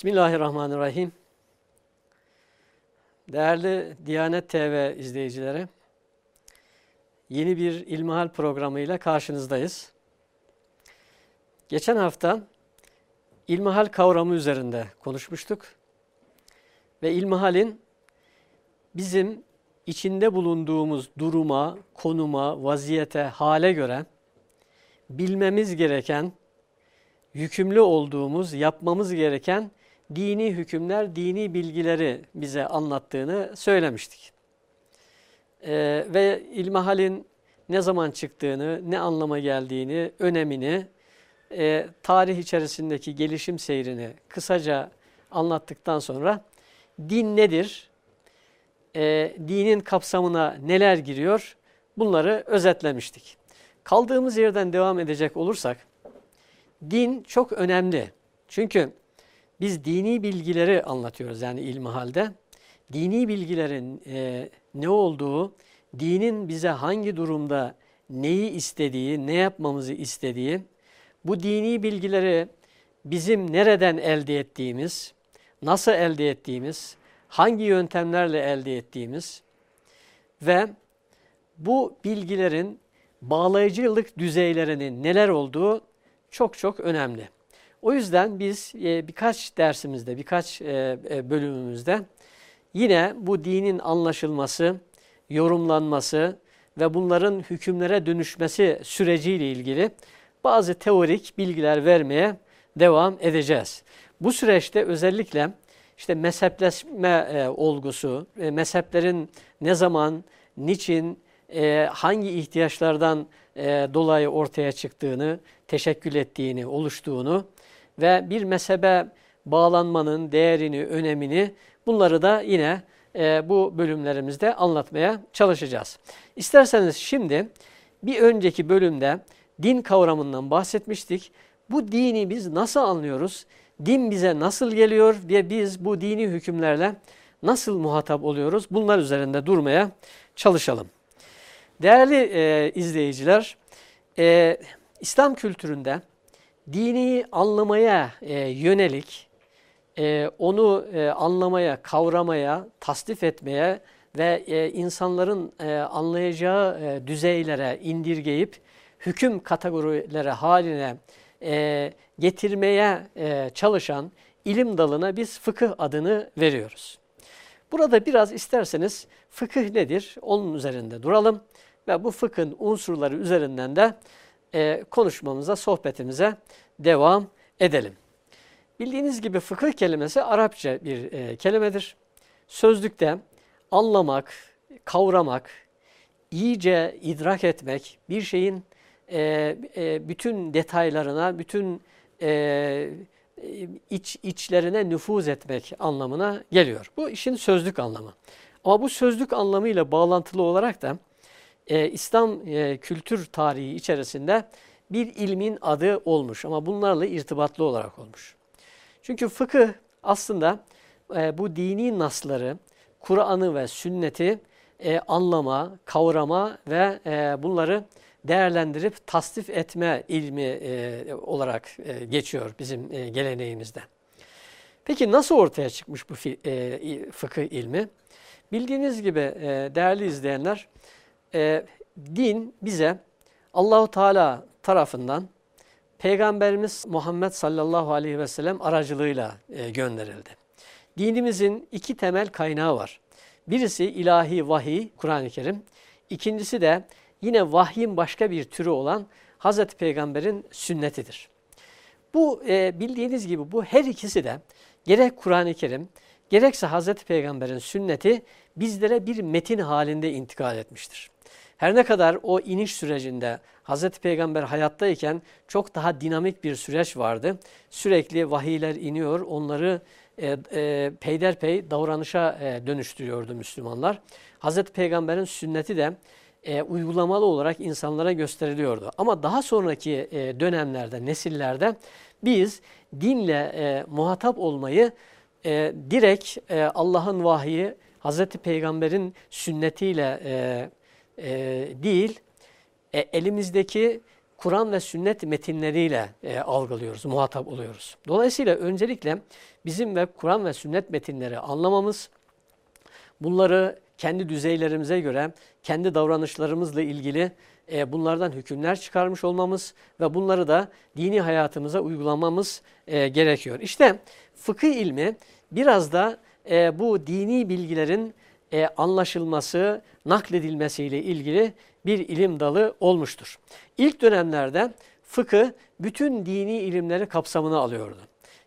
Bismillahirrahmanirrahim. Değerli Diyanet TV izleyicileri, yeni bir İlmihal programıyla karşınızdayız. Geçen hafta İlmihal kavramı üzerinde konuşmuştuk. Ve İlmihal'in bizim içinde bulunduğumuz duruma, konuma, vaziyete, hale göre bilmemiz gereken, yükümlü olduğumuz, yapmamız gereken dini hükümler, dini bilgileri bize anlattığını söylemiştik. Ee, ve ilmihalin ne zaman çıktığını, ne anlama geldiğini, önemini, e, tarih içerisindeki gelişim seyrini kısaca anlattıktan sonra din nedir, e, dinin kapsamına neler giriyor bunları özetlemiştik. Kaldığımız yerden devam edecek olursak, din çok önemli. Çünkü biz dini bilgileri anlatıyoruz yani ilmihalde. Dini bilgilerin e, ne olduğu, dinin bize hangi durumda neyi istediği, ne yapmamızı istediği, bu dini bilgileri bizim nereden elde ettiğimiz, nasıl elde ettiğimiz, hangi yöntemlerle elde ettiğimiz ve bu bilgilerin bağlayıcılık düzeylerinin neler olduğu çok çok önemli. O yüzden biz e, birkaç dersimizde, birkaç e, e, bölümümüzde yine bu dinin anlaşılması, yorumlanması ve bunların hükümlere dönüşmesi süreciyle ilgili bazı teorik bilgiler vermeye devam edeceğiz. Bu süreçte özellikle işte mezhepleşme olgusu, mezheplerin ne zaman, niçin, hangi ihtiyaçlardan dolayı ortaya çıktığını, teşekkül ettiğini, oluştuğunu ve bir mezhebe bağlanmanın değerini, önemini bunları da yine e, bu bölümlerimizde anlatmaya çalışacağız. İsterseniz şimdi bir önceki bölümde din kavramından bahsetmiştik. Bu dini biz nasıl anlıyoruz? Din bize nasıl geliyor ve biz bu dini hükümlerle nasıl muhatap oluyoruz? Bunlar üzerinde durmaya çalışalım. Değerli e, izleyiciler, e, İslam kültüründe dini anlamaya e, yönelik, e, onu e, anlamaya, kavramaya, tasdif etmeye ve e, insanların e, anlayacağı e, düzeylere indirgeyip hüküm kategorileri haline e, getirmeye e, çalışan ilim dalına biz fıkıh adını veriyoruz. Burada biraz isterseniz fıkıh nedir onun üzerinde duralım ve bu fıkhın unsurları üzerinden de e, konuşmamıza, sohbetimize devam edelim. Bildiğiniz gibi fıkıh kelimesi Arapça bir e, kelimedir. Sözlükte anlamak, kavramak, iyice idrak etmek, bir şeyin e, e, bütün detaylarına, bütün e, iç içlerine nüfuz etmek anlamına geliyor. Bu işin sözlük anlamı. Ama bu sözlük anlamıyla bağlantılı olarak da e, İslam e, kültür tarihi içerisinde bir ilmin adı olmuş ama bunlarla irtibatlı olarak olmuş. Çünkü fıkıh aslında e, bu dini nasları, Kur'an'ı ve sünneti e, anlama, kavrama ve e, bunları değerlendirip tasdif etme ilmi e, olarak e, geçiyor bizim e, geleneğimizde. Peki nasıl ortaya çıkmış bu e, fıkıh ilmi? Bildiğiniz gibi e, değerli izleyenler, e, din bize Allahu Teala tarafından Peygamberimiz Muhammed sallallahu aleyhi ve sellem aracılığıyla e, gönderildi. Dinimizin iki temel kaynağı var. Birisi ilahi vahiy, Kur'an-ı Kerim. İkincisi de yine vahyin başka bir türü olan Hazreti Peygamber'in sünnetidir. Bu e, bildiğiniz gibi bu her ikisi de gerek Kur'an-ı Kerim gerekse Hazreti Peygamber'in sünneti bizlere bir metin halinde intikal etmiştir. Her ne kadar o iniş sürecinde Hazreti Peygamber hayattayken çok daha dinamik bir süreç vardı. Sürekli vahiyler iniyor, onları e, e, peyderpey davranışa e, dönüştürüyordu Müslümanlar. Hazreti Peygamber'in sünneti de e, uygulamalı olarak insanlara gösteriliyordu. Ama daha sonraki e, dönemlerde, nesillerde biz dinle e, muhatap olmayı e, direkt e, Allah'ın vahiyi, Hazreti Peygamber'in sünnetiyle e, e, değil, e, elimizdeki Kur'an ve sünnet metinleriyle e, algılıyoruz, muhatap oluyoruz. Dolayısıyla öncelikle bizim ve Kur'an ve sünnet metinleri anlamamız, bunları kendi düzeylerimize göre, kendi davranışlarımızla ilgili e, bunlardan hükümler çıkarmış olmamız ve bunları da dini hayatımıza uygulamamız e, gerekiyor. İşte fıkıh ilmi biraz da e, bu dini bilgilerin e, anlaşılması, nakledilmesiyle ilgili bir ilim dalı olmuştur. İlk dönemlerde fıkıh bütün dini ilimleri kapsamına alıyordu.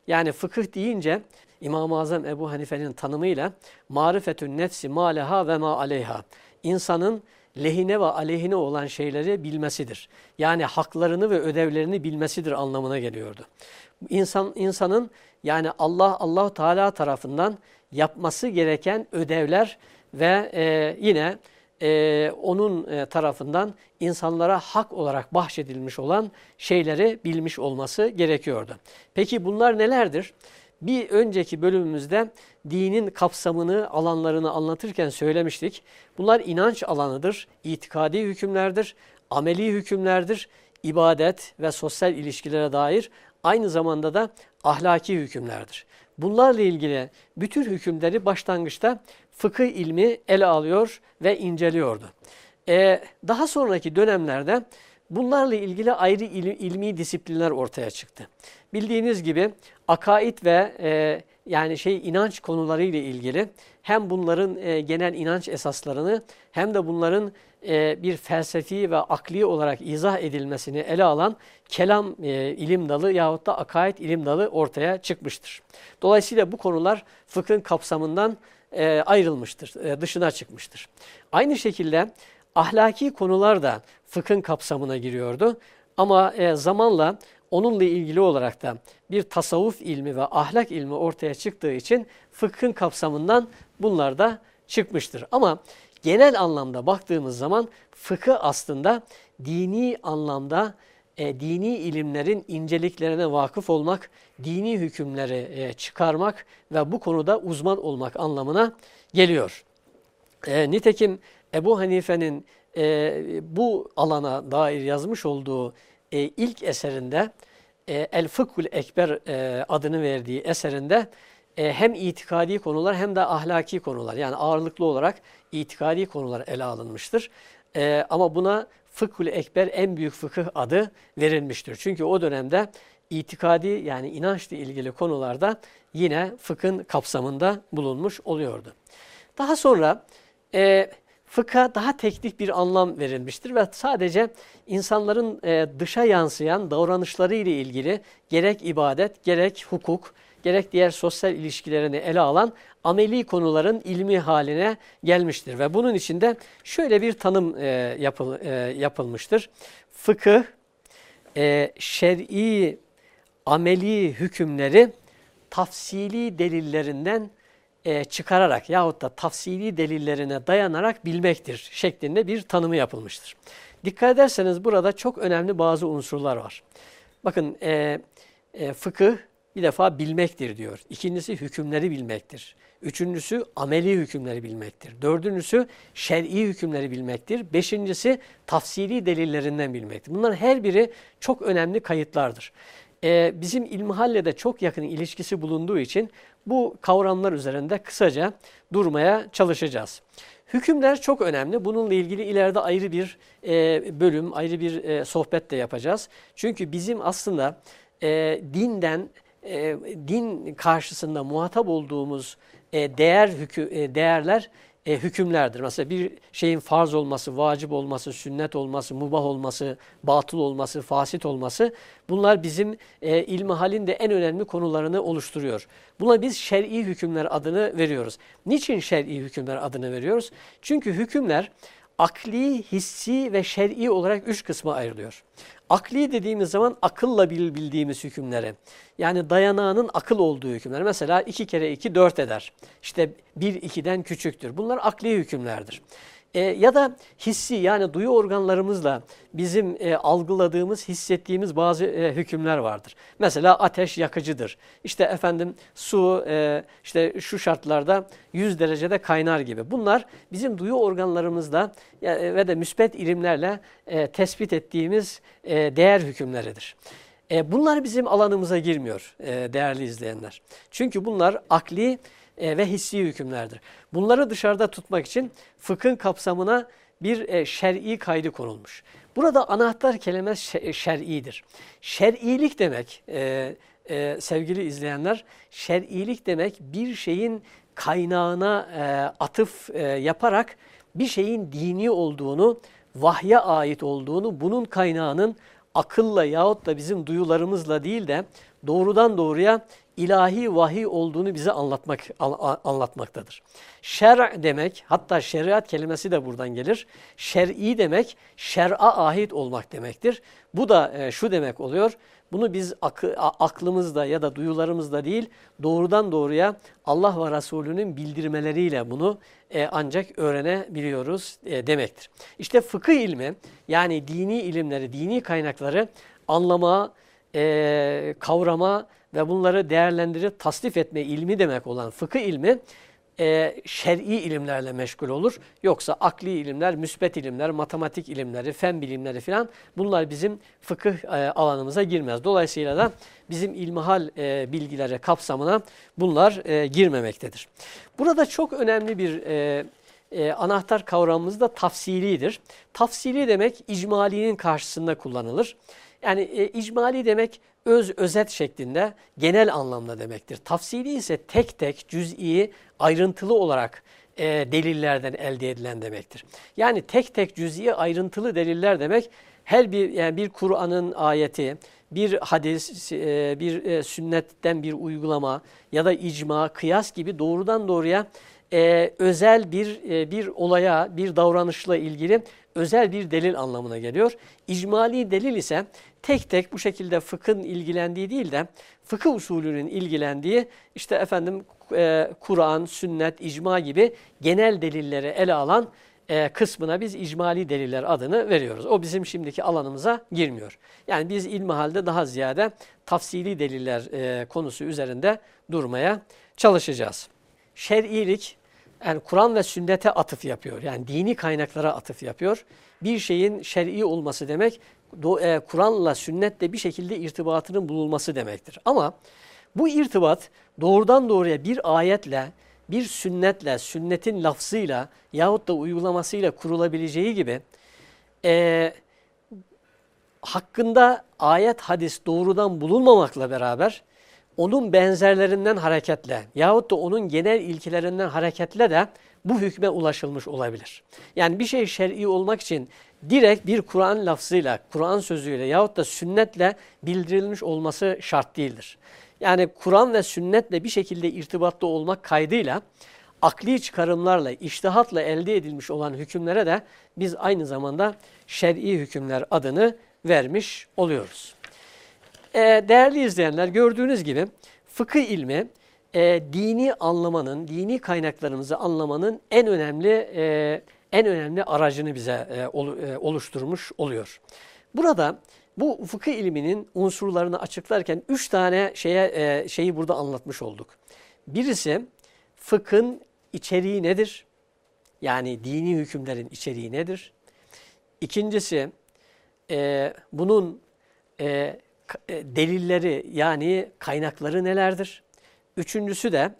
Yani fıkıh deyince İmam-ı Azam Ebu Hanife'nin tanımıyla marifetün nefsi maleha ve ma aleyha. İnsanın lehine ve aleyhine olan şeyleri bilmesidir. Yani haklarını ve ödevlerini bilmesidir anlamına geliyordu. İnsan insanın yani Allah Allahu Teala tarafından yapması gereken ödevler ve e, yine e, onun e, tarafından insanlara hak olarak bahşedilmiş olan şeyleri bilmiş olması gerekiyordu. Peki bunlar nelerdir? Bir önceki bölümümüzde dinin kapsamını, alanlarını anlatırken söylemiştik. Bunlar inanç alanıdır, itikadi hükümlerdir, ameli hükümlerdir, ibadet ve sosyal ilişkilere dair aynı zamanda da ahlaki hükümlerdir. Bunlarla ilgili bütün hükümleri başlangıçta fıkıh ilmi ele alıyor ve inceliyordu. Ee, daha sonraki dönemlerde bunlarla ilgili ayrı il, ilmi disiplinler ortaya çıktı. Bildiğiniz gibi akaid ve e, yani şey inanç konuları ile ilgili hem bunların e, genel inanç esaslarını hem de bunların e, bir felsefi ve akli olarak izah edilmesini ele alan kelam e, ilim dalı yahut da akaid ilim dalı ortaya çıkmıştır. Dolayısıyla bu konular fıkhın kapsamından e, ayrılmıştır, dışına çıkmıştır. Aynı şekilde ahlaki konular da fıkhın kapsamına giriyordu. Ama zamanla onunla ilgili olarak da bir tasavvuf ilmi ve ahlak ilmi ortaya çıktığı için fıkhın kapsamından bunlar da çıkmıştır. Ama genel anlamda baktığımız zaman fıkıh aslında dini anlamda e, dini ilimlerin inceliklerine vakıf olmak, dini hükümleri e, çıkarmak ve bu konuda uzman olmak anlamına geliyor. E, nitekim Ebu Hanife'nin e, bu alana dair yazmış olduğu e, ilk eserinde e, El Fıkhul Ekber e, adını verdiği eserinde e, hem itikadi konular hem de ahlaki konular yani ağırlıklı olarak itikadi konular ele alınmıştır. E, ama buna Fıkhul Ekber en büyük fıkıh adı verilmiştir. Çünkü o dönemde itikadi yani inançla ilgili konularda yine fıkhın kapsamında bulunmuş oluyordu. Daha sonra e, fıkha daha teknik bir anlam verilmiştir ve sadece insanların e, dışa yansıyan davranışları ile ilgili gerek ibadet, gerek hukuk, gerek diğer sosyal ilişkilerini ele alan ameli konuların ilmi haline gelmiştir. Ve bunun içinde şöyle bir tanım e, yapıl, e, yapılmıştır. Fıkıh, e, şer'i ameli hükümleri tafsili delillerinden e, çıkararak yahut da tafsili delillerine dayanarak bilmektir şeklinde bir tanımı yapılmıştır. Dikkat ederseniz burada çok önemli bazı unsurlar var. Bakın e, e, fıkıh bir defa bilmektir diyor. İkincisi hükümleri bilmektir. Üçüncüsü ameli hükümleri bilmektir. Dördüncüsü şer'i hükümleri bilmektir. Beşincisi tafsili delillerinden bilmektir. Bunların her biri çok önemli kayıtlardır. Ee, bizim ilmihalle de çok yakın ilişkisi bulunduğu için bu kavramlar üzerinde kısaca durmaya çalışacağız. Hükümler çok önemli. Bununla ilgili ileride ayrı bir e, bölüm, ayrı bir e, sohbet de yapacağız. Çünkü bizim aslında e, dinden, e, din karşısında muhatap olduğumuz e, değer hükü, e, değerler e, hükümlerdir. Mesela bir şeyin farz olması, vacip olması, sünnet olması, mubah olması, batıl olması, fasit olması bunlar bizim e, ilmi halin de en önemli konularını oluşturuyor. Buna biz şer'i hükümler adını veriyoruz. Niçin şer'i hükümler adını veriyoruz? Çünkü hükümler akli, hissi ve şer'i olarak üç kısma ayrılıyor. Akli dediğimiz zaman akılla bildiğimiz hükümleri. Yani dayanağının akıl olduğu hükümler. Mesela iki kere iki dört eder. İşte bir ikiden küçüktür. Bunlar akli hükümlerdir. E, ya da hissi yani duyu organlarımızla bizim e, algıladığımız, hissettiğimiz bazı e, hükümler vardır. Mesela ateş yakıcıdır. İşte efendim su e, işte şu şartlarda 100 derecede kaynar gibi. Bunlar bizim duyu organlarımızla e, ve de müspet ilimlerle e, tespit ettiğimiz e, değer hükümleridir. E, bunlar bizim alanımıza girmiyor e, değerli izleyenler. Çünkü bunlar akli e, ve hissi hükümlerdir. Bunları dışarıda tutmak için fıkhın kapsamına bir e, şer'i kaydı konulmuş. Burada anahtar kelime şer'idir. Şer'ilik demek e, e, sevgili izleyenler, şer'ilik demek bir şeyin kaynağına e, atıf e, yaparak bir şeyin dini olduğunu, vahye ait olduğunu, bunun kaynağının akılla yahut da bizim duyularımızla değil de doğrudan doğruya ilahi vahiy olduğunu bize anlatmak anlatmaktadır. Şer demek hatta şeriat kelimesi de buradan gelir. Şer'i demek şer'a ahit olmak demektir. Bu da e, şu demek oluyor. Bunu biz akı, aklımızda ya da duyularımızda değil doğrudan doğruya Allah ve Resulünün bildirmeleriyle bunu e, ancak öğrenebiliyoruz e, demektir. İşte fıkıh ilmi yani dini ilimleri, dini kaynakları anlama, e, kavrama ve bunları değerlendirip tasdif etme ilmi demek olan fıkıh ilmi e, şer'i ilimlerle meşgul olur. Yoksa akli ilimler, müsbet ilimler, matematik ilimleri, fen bilimleri filan bunlar bizim fıkıh e, alanımıza girmez. Dolayısıyla da bizim ilmihal e, bilgilere kapsamına bunlar e, girmemektedir. Burada çok önemli bir e, e, anahtar kavramımız da tafsilidir. Tafsili demek icmalinin karşısında kullanılır. Yani e, icmali demek öz özet şeklinde genel anlamda demektir. Tafsili ise tek tek cüz'i ayrıntılı olarak e, delillerden elde edilen demektir. Yani tek tek cüz'i ayrıntılı deliller demek her bir yani bir Kur'an'ın ayeti, bir hadis, e, bir e, sünnetten bir uygulama ya da icma, kıyas gibi doğrudan doğruya e, özel bir e, bir olaya, bir davranışla ilgili özel bir delil anlamına geliyor. İcmali delil ise tek tek bu şekilde fıkhın ilgilendiği değil de fıkıh usulünün ilgilendiği işte efendim e, Kur'an, sünnet, icma gibi genel delilleri ele alan e, kısmına biz icmali deliller adını veriyoruz. O bizim şimdiki alanımıza girmiyor. Yani biz ilmihalde daha ziyade tafsili deliller e, konusu üzerinde durmaya çalışacağız. Şer'ilik yani Kur'an ve sünnete atıf yapıyor. Yani dini kaynaklara atıf yapıyor. Bir şeyin şer'i olması demek e, Kur'an'la sünnetle bir şekilde irtibatının bulunması demektir. Ama bu irtibat doğrudan doğruya bir ayetle, bir sünnetle, sünnetin lafzıyla yahut da uygulamasıyla kurulabileceği gibi e, hakkında ayet, hadis doğrudan bulunmamakla beraber onun benzerlerinden hareketle yahut da onun genel ilkelerinden hareketle de bu hükme ulaşılmış olabilir. Yani bir şey şer'i olmak için direkt bir Kur'an lafzıyla, Kur'an sözüyle yahut da sünnetle bildirilmiş olması şart değildir. Yani Kur'an ve sünnetle bir şekilde irtibatlı olmak kaydıyla akli çıkarımlarla, iştihatla elde edilmiş olan hükümlere de biz aynı zamanda şer'i hükümler adını vermiş oluyoruz. Ee, değerli izleyenler gördüğünüz gibi fıkıh ilmi e, dini anlamanın, dini kaynaklarımızı anlamanın en önemli e, en önemli aracını bize e, e, oluşturmuş oluyor. Burada bu fıkıh ilminin unsurlarını açıklarken üç tane şeye e, şeyi burada anlatmış olduk. Birisi fıkhın içeriği nedir? Yani dini hükümlerin içeriği nedir? İkincisi e, bunun e, delilleri yani kaynakları nelerdir? Üçüncüsü de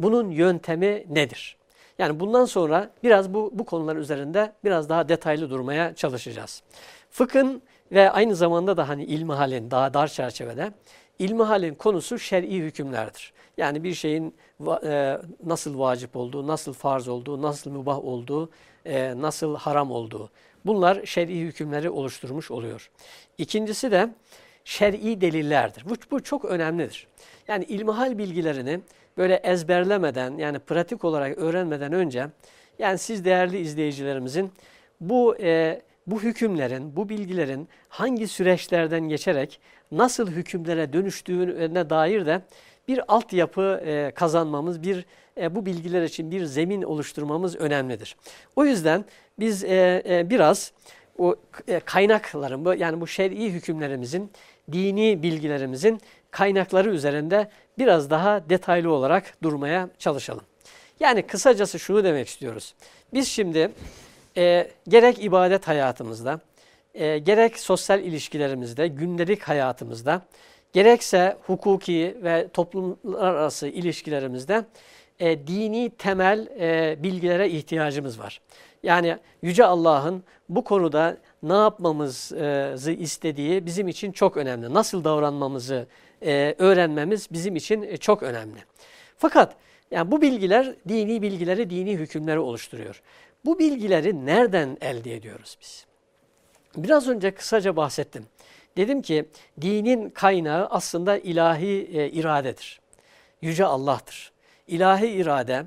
bunun yöntemi nedir? Yani bundan sonra biraz bu, bu konular üzerinde biraz daha detaylı durmaya çalışacağız. Fıkhın ve aynı zamanda da hani ilmihalin daha dar çerçevede ilmihalin konusu şer'i hükümlerdir. Yani bir şeyin e, nasıl vacip olduğu, nasıl farz olduğu, nasıl mübah olduğu, e, nasıl haram olduğu. Bunlar şer'i hükümleri oluşturmuş oluyor. İkincisi de şer'i delillerdir. Bu, bu çok önemlidir. Yani ilmihal bilgilerini böyle ezberlemeden yani pratik olarak öğrenmeden önce yani siz değerli izleyicilerimizin bu e, bu hükümlerin, bu bilgilerin hangi süreçlerden geçerek nasıl hükümlere dönüştüğüne dair de bir altyapı e, kazanmamız, bir e, bu bilgiler için bir zemin oluşturmamız önemlidir. O yüzden biz e, e, biraz o e, kaynakların, yani bu şer'i hükümlerimizin, dini bilgilerimizin kaynakları üzerinde biraz daha detaylı olarak durmaya çalışalım. Yani kısacası şunu demek istiyoruz. Biz şimdi e, gerek ibadet hayatımızda, e, gerek sosyal ilişkilerimizde, gündelik hayatımızda, gerekse hukuki ve toplumlar arası ilişkilerimizde e, dini temel e, bilgilere ihtiyacımız var. Yani Yüce Allah'ın bu konuda ne yapmamızı istediği bizim için çok önemli. Nasıl davranmamızı e, öğrenmemiz bizim için e, çok önemli. Fakat yani bu bilgiler dini bilgileri, dini hükümleri oluşturuyor. Bu bilgileri nereden elde ediyoruz biz? Biraz önce kısaca bahsettim. Dedim ki dinin kaynağı aslında ilahi e, iradedir. Yüce Allah'tır. İlahi irade,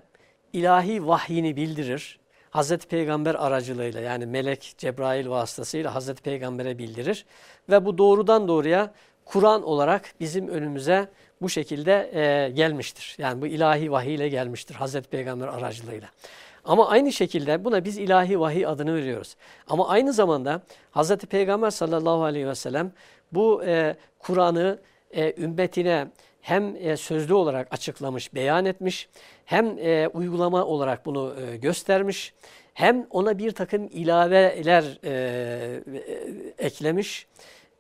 ilahi vahyini bildirir. Hazreti Peygamber aracılığıyla yani melek Cebrail vasıtasıyla Hazreti Peygamber'e bildirir. Ve bu doğrudan doğruya Kur'an olarak bizim önümüze bu şekilde e, gelmiştir. Yani bu ilahi vahiy ile gelmiştir Hazreti Peygamber aracılığıyla. Ama aynı şekilde buna biz ilahi vahiy adını veriyoruz. Ama aynı zamanda Hazreti Peygamber sallallahu aleyhi ve sellem bu e, Kur'an'ı e, ümmetine hem e, sözlü olarak açıklamış, beyan etmiş, hem e, uygulama olarak bunu e, göstermiş, hem ona bir takım ilaveler e, e, eklemiş,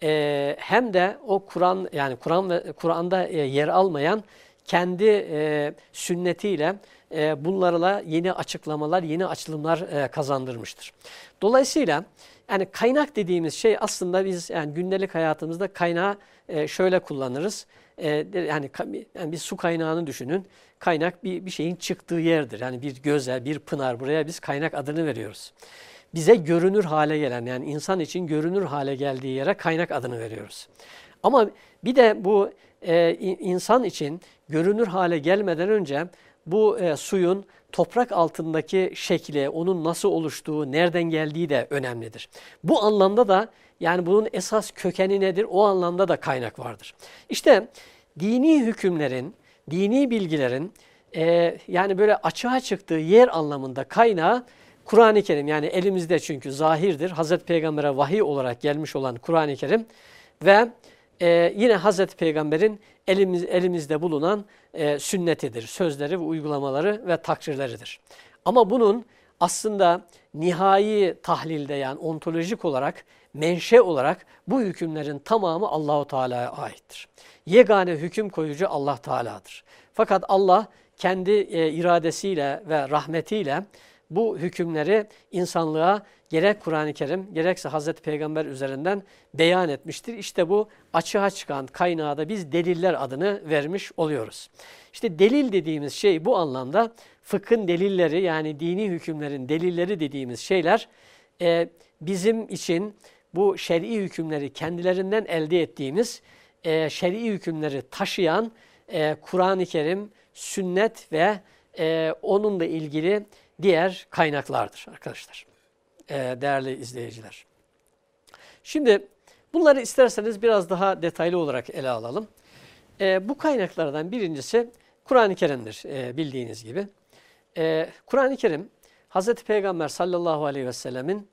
e, hem de o Kur'an yani Kur'an ve Kur'an'da e, yer almayan kendi e, sünnetiyle e, bunlarla yeni açıklamalar, yeni açılımlar e, kazandırmıştır. Dolayısıyla yani kaynak dediğimiz şey aslında biz yani gündelik hayatımızda kaynağı e, şöyle kullanırız. E, yani, yani bir su kaynağını düşünün. Kaynak bir, bir şeyin çıktığı yerdir. Yani bir göze, bir pınar buraya biz kaynak adını veriyoruz. Bize görünür hale gelen yani insan için görünür hale geldiği yere kaynak adını veriyoruz. Ama bir de bu e, insan için görünür hale gelmeden önce bu e, suyun toprak altındaki şekli, onun nasıl oluştuğu, nereden geldiği de önemlidir. Bu anlamda da yani bunun esas kökeni nedir? O anlamda da kaynak vardır. İşte dini hükümlerin, dini bilgilerin e, yani böyle açığa çıktığı yer anlamında kaynağı Kur'an-ı Kerim yani elimizde çünkü zahirdir. Hazreti Peygamber'e vahiy olarak gelmiş olan Kur'an-ı Kerim ve e, yine Hazreti Peygamber'in elimiz, elimizde bulunan e, sünnetidir. Sözleri ve uygulamaları ve takrirleridir. Ama bunun aslında nihai tahlilde yani ontolojik olarak, menşe olarak bu hükümlerin tamamı Allahu Teala'ya aittir. Yegane hüküm koyucu Allah Teala'dır. Fakat Allah kendi e, iradesiyle ve rahmetiyle bu hükümleri insanlığa gerek Kur'an-ı Kerim gerekse Hazreti Peygamber üzerinden beyan etmiştir. İşte bu açığa çıkan kaynağı da biz deliller adını vermiş oluyoruz. İşte delil dediğimiz şey bu anlamda fıkhın delilleri yani dini hükümlerin delilleri dediğimiz şeyler e, bizim için bu şer'i hükümleri kendilerinden elde ettiğimiz e, şer'i hükümleri taşıyan e, Kur'an-ı Kerim, sünnet ve e, onunla ilgili diğer kaynaklardır arkadaşlar. E, değerli izleyiciler. Şimdi bunları isterseniz biraz daha detaylı olarak ele alalım. E, bu kaynaklardan birincisi Kur'an-ı Kerim'dir e, bildiğiniz gibi. Kur'an-ı Kerim Hz. Peygamber sallallahu aleyhi ve sellemin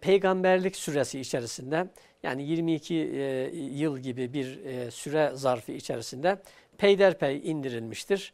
peygamberlik süresi içerisinde yani 22 e, yıl gibi bir e, süre zarfı içerisinde peyderpey indirilmiştir.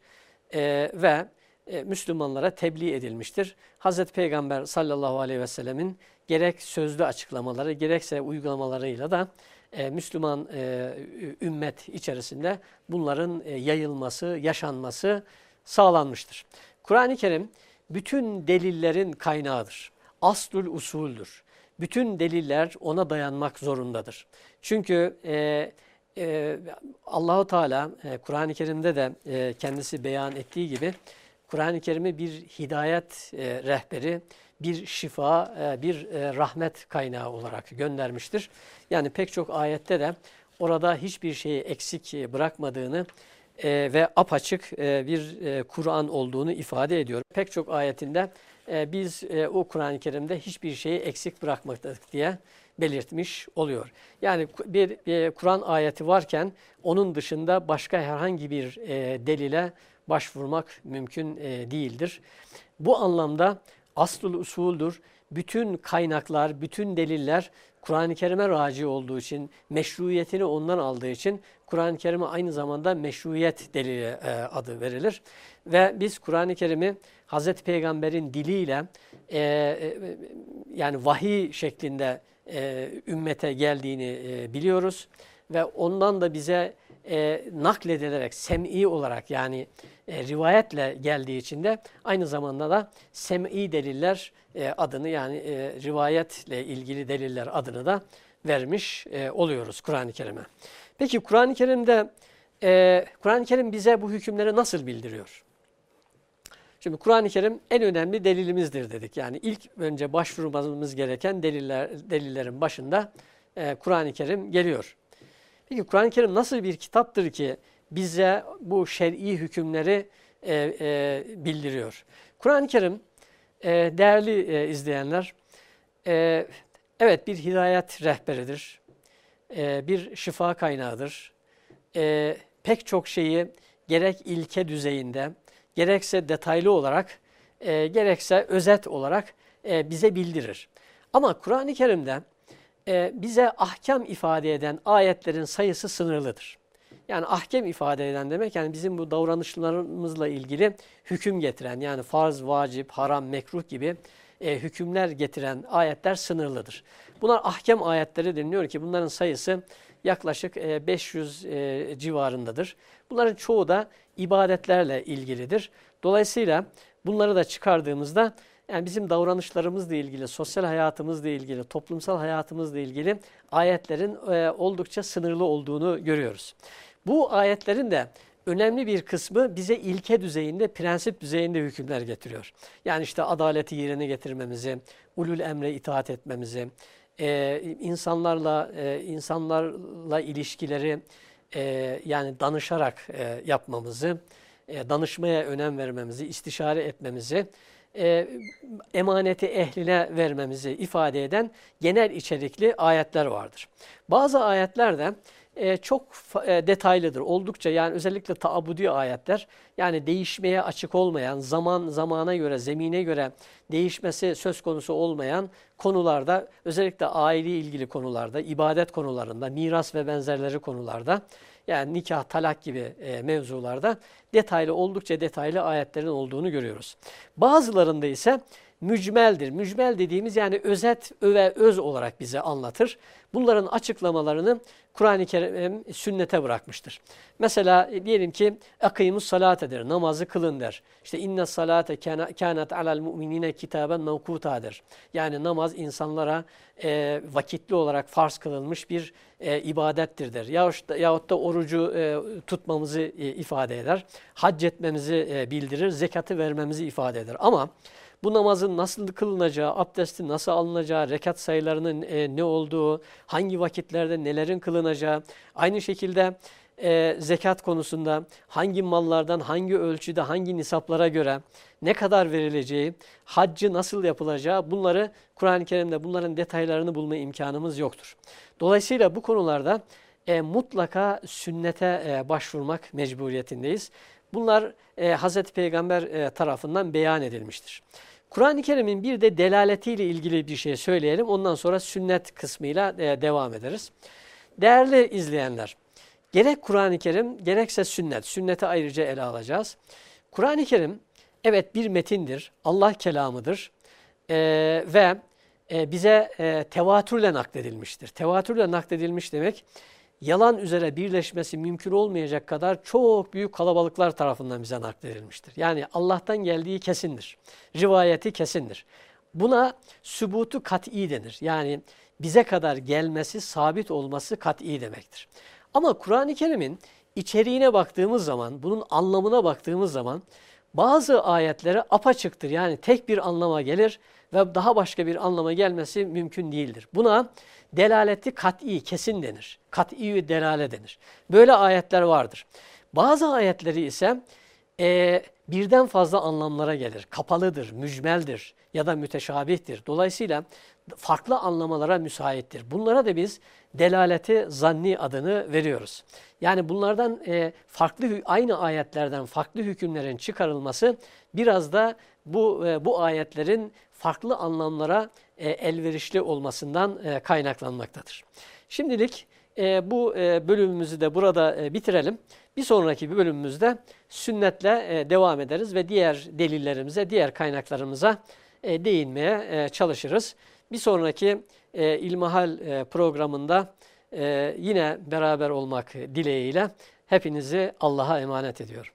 E, ve e, Müslümanlara tebliğ edilmiştir. Hazreti Peygamber sallallahu aleyhi ve sellemin gerek sözlü açıklamaları gerekse uygulamalarıyla da e, Müslüman e, ümmet içerisinde bunların yayılması, yaşanması sağlanmıştır. Kur'an-ı Kerim bütün delillerin kaynağıdır. Aslül usuldür. Bütün deliller ona dayanmak zorundadır. Çünkü e, e, Allahu Teala e, Kur'an-ı Kerim'de de e, kendisi beyan ettiği gibi Kur'an-ı Kerim'i bir hidayet e, rehberi, bir şifa, e, bir e, rahmet kaynağı olarak göndermiştir. Yani pek çok ayette de orada hiçbir şeyi eksik bırakmadığını e, ve apaçık e, bir e, Kur'an olduğunu ifade ediyor. Pek çok ayetinde e, biz e, o Kur'an-ı Kerim'de hiçbir şeyi eksik bırakmadık diye belirtmiş oluyor. Yani bir e, Kur'an ayeti varken onun dışında başka herhangi bir e, delile başvurmak mümkün e, değildir. Bu anlamda aslul usuldur. Bütün kaynaklar, bütün deliller Kur'an-ı Kerim'e raci olduğu için, meşruiyetini ondan aldığı için Kur'an-ı Kerim'e aynı zamanda meşruiyet delili e, adı verilir. Ve biz Kur'an-ı Kerim'i Hazreti Peygamber'in diliyle e, yani vahiy şeklinde ümmete geldiğini biliyoruz. Ve ondan da bize e, nakledilerek, sem'i olarak yani e, rivayetle geldiği için de aynı zamanda da sem'i deliller e, adını yani e, rivayetle ilgili deliller adını da vermiş e, oluyoruz Kur'an-ı Kerim'e. Peki Kur'an-ı Kerim'de e, Kur'an-ı Kerim bize bu hükümleri nasıl bildiriyor? Şimdi Kur'an-ı Kerim en önemli delilimizdir dedik. Yani ilk önce başvurmamız gereken deliller, delillerin başında e, Kur'an-ı Kerim geliyor. Peki Kur'an-ı Kerim nasıl bir kitaptır ki bize bu şer'i hükümleri e, e, bildiriyor? Kur'an-ı Kerim e, değerli e, izleyenler, e, evet bir hidayet rehberidir, e, bir şifa kaynağıdır. E, pek çok şeyi gerek ilke düzeyinde, gerekse detaylı olarak, e, gerekse özet olarak e, bize bildirir. Ama Kur'an-ı Kerim'de e, bize ahkam ifade eden ayetlerin sayısı sınırlıdır. Yani ahkem ifade eden demek yani bizim bu davranışlarımızla ilgili hüküm getiren yani farz, vacip, haram, mekruh gibi e, hükümler getiren ayetler sınırlıdır. Bunlar ahkem ayetleri deniliyor ki bunların sayısı yaklaşık e, 500 e, civarındadır. Bunların çoğu da ibadetlerle ilgilidir. Dolayısıyla bunları da çıkardığımızda yani bizim davranışlarımızla ilgili, sosyal hayatımızla ilgili, toplumsal hayatımızla ilgili ayetlerin e, oldukça sınırlı olduğunu görüyoruz. Bu ayetlerin de önemli bir kısmı bize ilke düzeyinde, prensip düzeyinde hükümler getiriyor. Yani işte adaleti yerine getirmemizi, ulul emre itaat etmemizi, e, insanlarla e, insanlarla ilişkileri yani danışarak yapmamızı, danışmaya önem vermemizi, istişare etmemizi, e, emaneti ehline vermemizi ifade eden genel içerikli ayetler vardır. Bazı ayetlerde e, çok e, detaylıdır. Oldukça yani özellikle taabudi ayetler yani değişmeye açık olmayan, zaman zamana göre, zemine göre değişmesi söz konusu olmayan konularda özellikle aile ilgili konularda, ibadet konularında, miras ve benzerleri konularda yani nikah, talak gibi e, mevzularda detaylı oldukça detaylı ayetlerin olduğunu görüyoruz. Bazılarında ise mücmeldir. Mücmel dediğimiz yani özet ve öz olarak bize anlatır. Bunların açıklamalarını Kur'an-ı Kerim sünnete bırakmıştır. Mesela e, diyelim ki akimus salat eder, namazı kılın der. İşte inne salate kânet alel mu'minine kitaben mevkutadır. Yani namaz insanlara e, vakitli olarak farz kılınmış bir e, ibadettir der. Yahut da, yahut da orucu e, tutmamızı e, ifade eder. Hac etmemizi e, bildirir, zekatı vermemizi ifade eder. Ama bu namazın nasıl kılınacağı, abdestin nasıl alınacağı, rekat sayılarının e, ne olduğu, hangi vakitlerde nelerin kılınacağı, aynı şekilde e, zekat konusunda hangi mallardan, hangi ölçüde, hangi nisaplara göre ne kadar verileceği, haccı nasıl yapılacağı bunları Kur'an-ı Kerim'de bunların detaylarını bulma imkanımız yoktur. Dolayısıyla bu konularda e, mutlaka sünnete e, başvurmak mecburiyetindeyiz. Bunlar e, Hz. Peygamber e, tarafından beyan edilmiştir. Kur'an-ı Kerim'in bir de delaletiyle ilgili bir şey söyleyelim. Ondan sonra sünnet kısmıyla e, devam ederiz. Değerli izleyenler, gerek Kur'an-ı Kerim gerekse sünnet, sünneti ayrıca ele alacağız. Kur'an-ı Kerim evet bir metindir, Allah kelamıdır e, ve e, bize e, tevatürle nakledilmiştir. Tevatürle nakledilmiş demek yalan üzere birleşmesi mümkün olmayacak kadar çok büyük kalabalıklar tarafından bize nakledilmiştir. Yani Allah'tan geldiği kesindir. Rivayeti kesindir. Buna sübutu kat'i denir. Yani bize kadar gelmesi, sabit olması kat'i demektir. Ama Kur'an-ı Kerim'in içeriğine baktığımız zaman, bunun anlamına baktığımız zaman bazı ayetlere apaçıktır. Yani tek bir anlama gelir ve daha başka bir anlama gelmesi mümkün değildir. Buna delaleti kat'i, kesin denir. Kat'i delale denir. Böyle ayetler vardır. Bazı ayetleri ise e, birden fazla anlamlara gelir. Kapalıdır, mücmeldir ya da müteşabihtir. Dolayısıyla farklı anlamalara müsaittir. Bunlara da biz delaleti zanni adını veriyoruz. Yani bunlardan e, farklı aynı ayetlerden farklı hükümlerin çıkarılması biraz da bu e, bu ayetlerin farklı anlamlara e, elverişli olmasından e, kaynaklanmaktadır. Şimdilik e, bu bölümümüzü de burada bitirelim. Bir sonraki bir bölümümüzde sünnetle devam ederiz ve diğer delillerimize, diğer kaynaklarımıza değinmeye çalışırız. Bir sonraki e, İlmihal e, programında yine beraber olmak dileğiyle hepinizi Allah'a emanet ediyorum.